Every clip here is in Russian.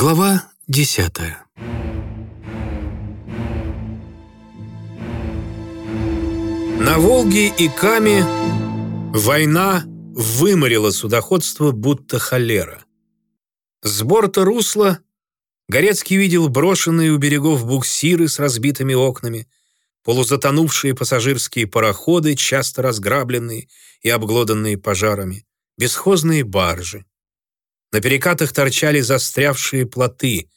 Глава десятая На Волге и Каме война выморила судоходство, будто холера. С борта русла Горецкий видел брошенные у берегов буксиры с разбитыми окнами, полузатонувшие пассажирские пароходы, часто разграбленные и обглоданные пожарами, бесхозные баржи. На перекатах торчали застрявшие плоты.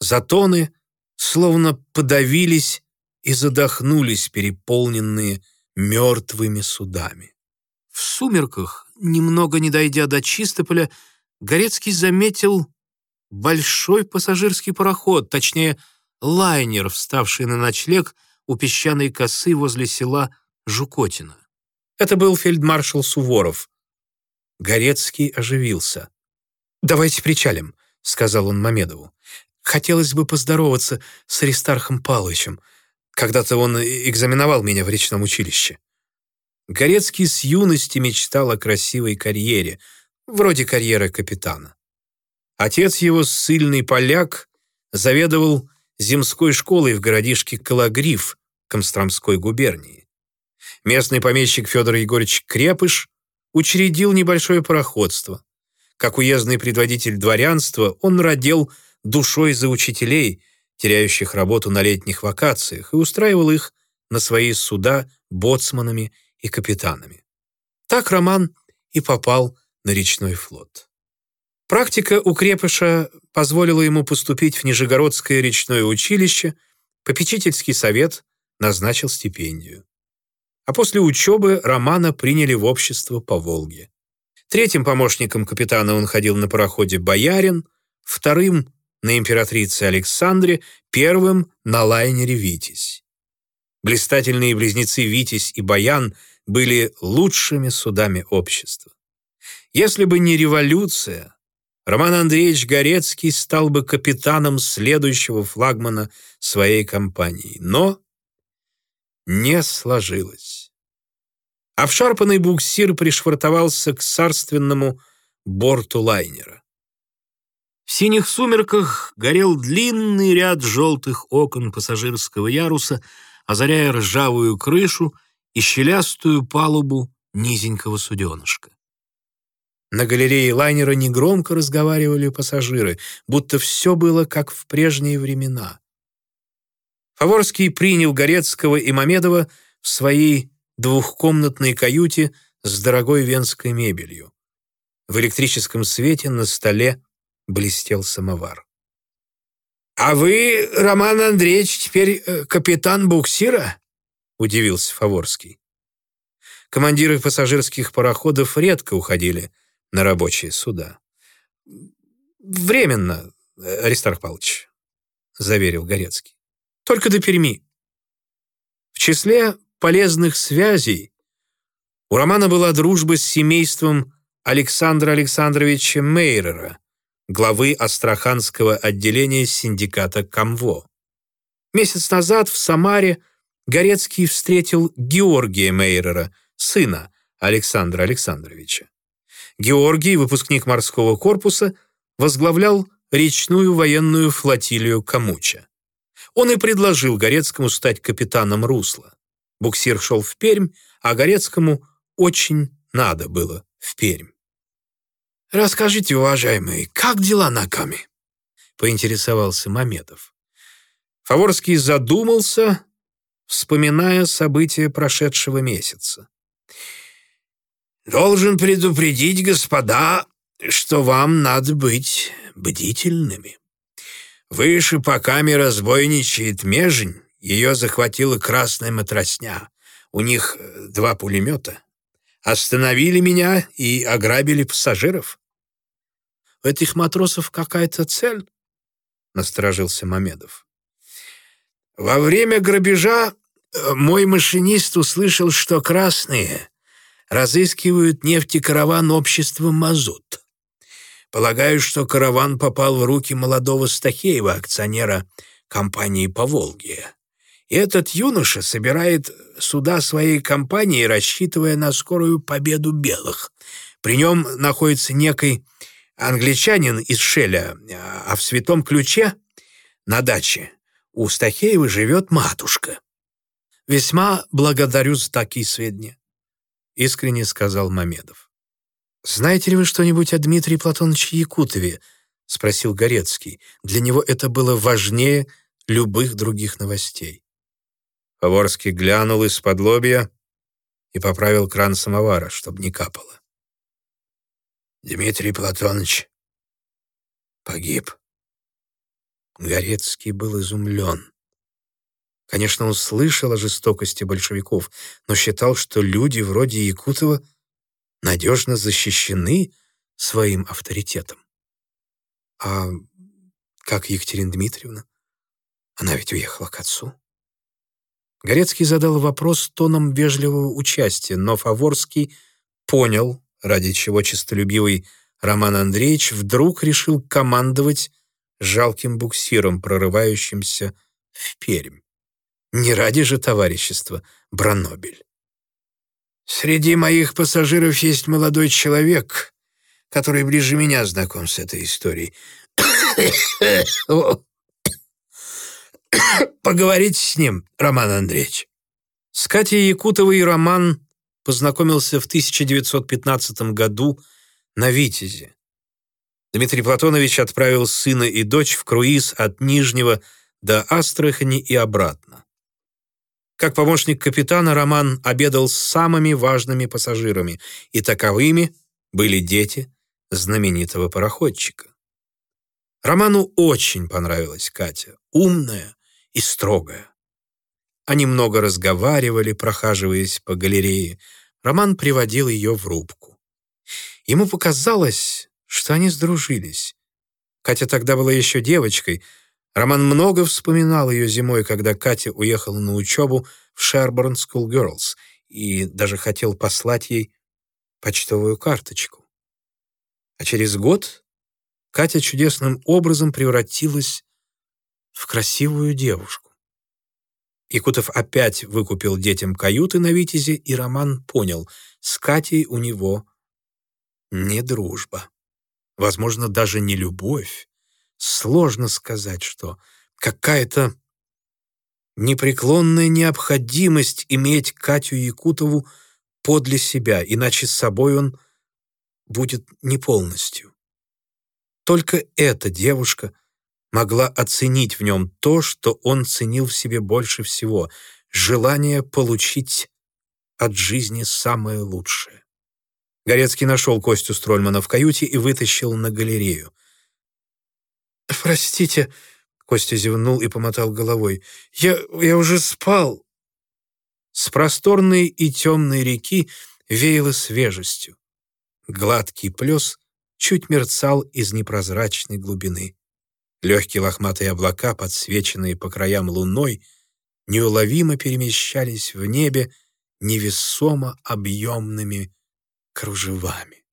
Затоны словно подавились и задохнулись, переполненные мертвыми судами. В сумерках, немного не дойдя до Чистополя, Горецкий заметил большой пассажирский пароход, точнее, лайнер, вставший на ночлег у песчаной косы возле села Жукотина. Это был фельдмаршал Суворов. Горецкий оживился. «Давайте причалим», — сказал он Мамедову. «Хотелось бы поздороваться с Аристархом Павловичем. Когда-то он экзаменовал меня в речном училище». Горецкий с юности мечтал о красивой карьере, вроде карьеры капитана. Отец его, ссыльный поляк, заведовал земской школой в городишке Калагриф Комстромской губернии. Местный помещик Федор Егорович Крепыш учредил небольшое пароходство. Как уездный предводитель дворянства, он родил душой за учителей, теряющих работу на летних вакациях, и устраивал их на свои суда боцманами и капитанами. Так Роман и попал на речной флот. Практика у Крепыша позволила ему поступить в Нижегородское речное училище, попечительский совет назначил стипендию. А после учебы Романа приняли в общество по Волге. Третьим помощником капитана он ходил на пароходе «Боярин», вторым — на императрице Александре, первым — на лайнере «Витязь». Блистательные близнецы Витязь и Баян были лучшими судами общества. Если бы не революция, Роман Андреевич Горецкий стал бы капитаном следующего флагмана своей компании. Но не сложилось. Обшарпанный буксир пришвартовался к царственному борту лайнера. В синих сумерках горел длинный ряд желтых окон пассажирского яруса, озаряя ржавую крышу и щелястую палубу низенького суденышка. На галерее лайнера негромко разговаривали пассажиры, будто все было как в прежние времена. Фаворский принял Горецкого и Мамедова в своей двухкомнатной каюте с дорогой венской мебелью. В электрическом свете на столе блестел самовар. «А вы, Роман Андреевич, теперь э, капитан буксира?» — удивился Фаворский. Командиры пассажирских пароходов редко уходили — на рабочие суда. «Временно, Аристарх Павлович», — заверил Горецкий. «Только до Перми». В числе полезных связей у Романа была дружба с семейством Александра Александровича Мейрера, главы Астраханского отделения синдиката «Камво». Месяц назад в Самаре Горецкий встретил Георгия Мейрера, сына Александра Александровича. Георгий, выпускник морского корпуса, возглавлял речную военную флотилию Камуча. Он и предложил Горецкому стать капитаном русла. Буксир шел в Пермь, а Горецкому очень надо было в Пермь. «Расскажите, уважаемые, как дела на Каме?» — поинтересовался Мамедов. Фаворский задумался, вспоминая события прошедшего месяца. Должен предупредить, господа, что вам надо быть бдительными. Выше по каме разбойничает межень, ее захватила красная матросня. У них э, два пулемета. Остановили меня и ограбили пассажиров. У этих матросов какая-то цель? Насторожился Мамедов. Во время грабежа э, мой машинист услышал, что красные разыскивают нефтекараван общества «Мазут». Полагаю, что караван попал в руки молодого Стахеева, акционера компании «Поволгия». И этот юноша собирает суда своей компании, рассчитывая на скорую победу белых. При нем находится некий англичанин из Шеля, а в Святом Ключе на даче у Стахеева живет матушка. Весьма благодарю за такие сведения», — искренне сказал Мамедов. «Знаете ли вы что-нибудь о Дмитрии Платоновиче Якутове?» — спросил Горецкий. Для него это было важнее любых других новостей. Фаворский глянул из-под лобья и поправил кран самовара, чтобы не капало. «Дмитрий Платонович погиб». Горецкий был изумлен. Конечно, он слышал о жестокости большевиков, но считал, что люди вроде Якутова надежно защищены своим авторитетом. А как Екатерина Дмитриевна? Она ведь уехала к отцу. Горецкий задал вопрос тоном вежливого участия, но Фаворский понял, ради чего честолюбивый Роман Андреевич вдруг решил командовать жалким буксиром, прорывающимся в Пермь. Не ради же товарищества Бранобель. «Среди моих пассажиров есть молодой человек, который ближе меня знаком с этой историей. Поговорите с ним, Роман Андреевич». С Катей Якутовой Роман познакомился в 1915 году на Витязе. Дмитрий Платонович отправил сына и дочь в круиз от Нижнего до Астрахани и обратно. Как помощник капитана Роман обедал с самыми важными пассажирами, и таковыми были дети знаменитого пароходчика. Роману очень понравилась Катя, умная и строгая. Они много разговаривали, прохаживаясь по галерее. Роман приводил ее в рубку. Ему показалось, что они сдружились. Катя тогда была еще девочкой — Роман много вспоминал ее зимой, когда Катя уехала на учебу в Шерборн School Girls и даже хотел послать ей почтовую карточку. А через год Катя чудесным образом превратилась в красивую девушку. Якутов опять выкупил детям каюты на Витязе, и Роман понял, с Катей у него не дружба. Возможно, даже не любовь. Сложно сказать, что какая-то непреклонная необходимость иметь Катю Якутову подле себя, иначе с собой он будет не полностью. Только эта девушка могла оценить в нем то, что он ценил в себе больше всего — желание получить от жизни самое лучшее. Горецкий нашел Костю Строльмана в каюте и вытащил на галерею. «Простите», — Костя зевнул и помотал головой, «я, я уже спал». С просторной и темной реки веяло свежестью. Гладкий плес чуть мерцал из непрозрачной глубины. Легкие лохматые облака, подсвеченные по краям луной, неуловимо перемещались в небе невесомо объемными кружевами.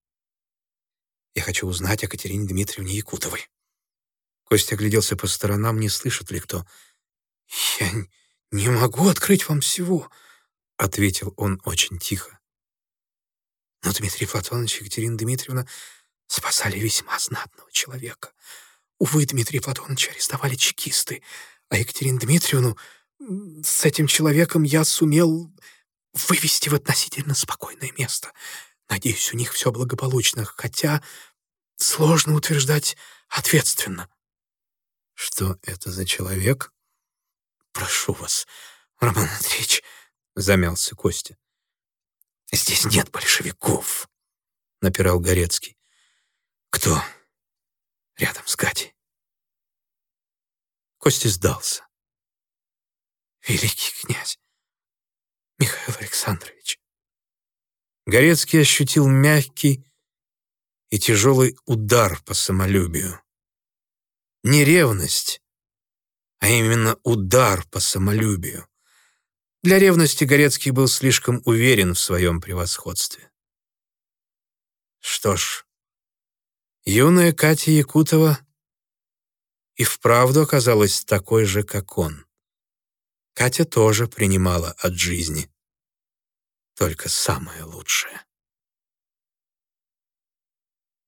Я хочу узнать о Катерине Дмитриевне Якутовой. Костя огляделся по сторонам, не слышит ли кто. «Я не могу открыть вам всего», — ответил он очень тихо. Но Дмитрий Платонович и Екатерина Дмитриевна спасали весьма знатного человека. Увы, Дмитрия Платоновича арестовали чекисты, а Екатерину Дмитриевну с этим человеком я сумел вывести в относительно спокойное место. Надеюсь, у них все благополучно, хотя сложно утверждать ответственно. Что это за человек? Прошу вас, Роман Андреевич, замялся Костя. Здесь нет большевиков, напирал Горецкий. Кто рядом с Гатей? Костя сдался. Великий князь Михаил Александрович. Горецкий ощутил мягкий и тяжелый удар по самолюбию не ревность, а именно удар по самолюбию. Для ревности Горецкий был слишком уверен в своем превосходстве. Что ж, юная Катя Якутова и вправду оказалась такой же, как он. Катя тоже принимала от жизни только самое лучшее.